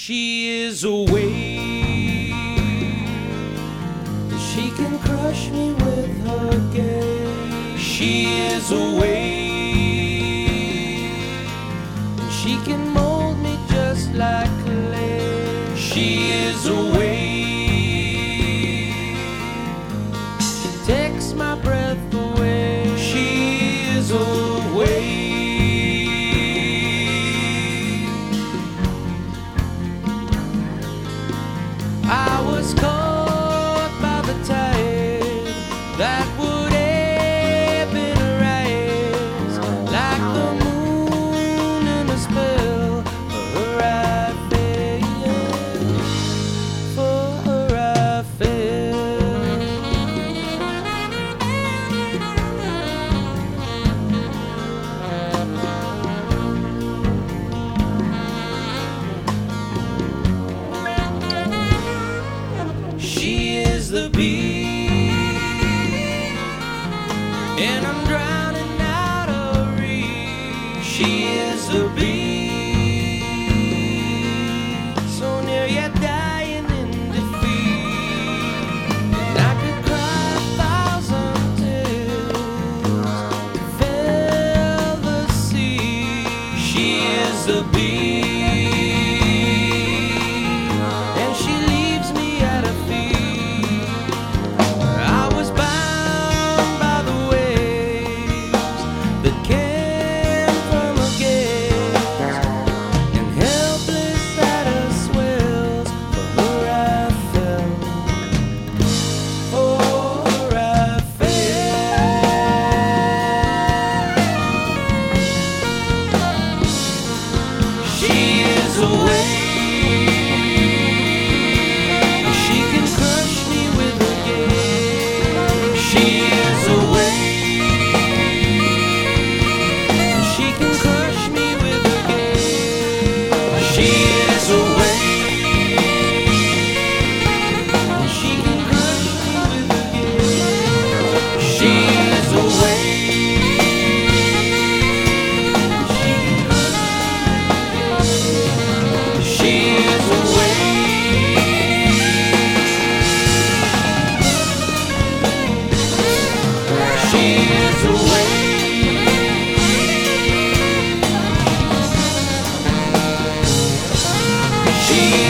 She is a wave. She can crush me with her gaze. She is a wave. She can mold me just like clay. She is a wave. She takes my breath away. She is a It's cold. and I'm drowning out of reach. She is a beast. she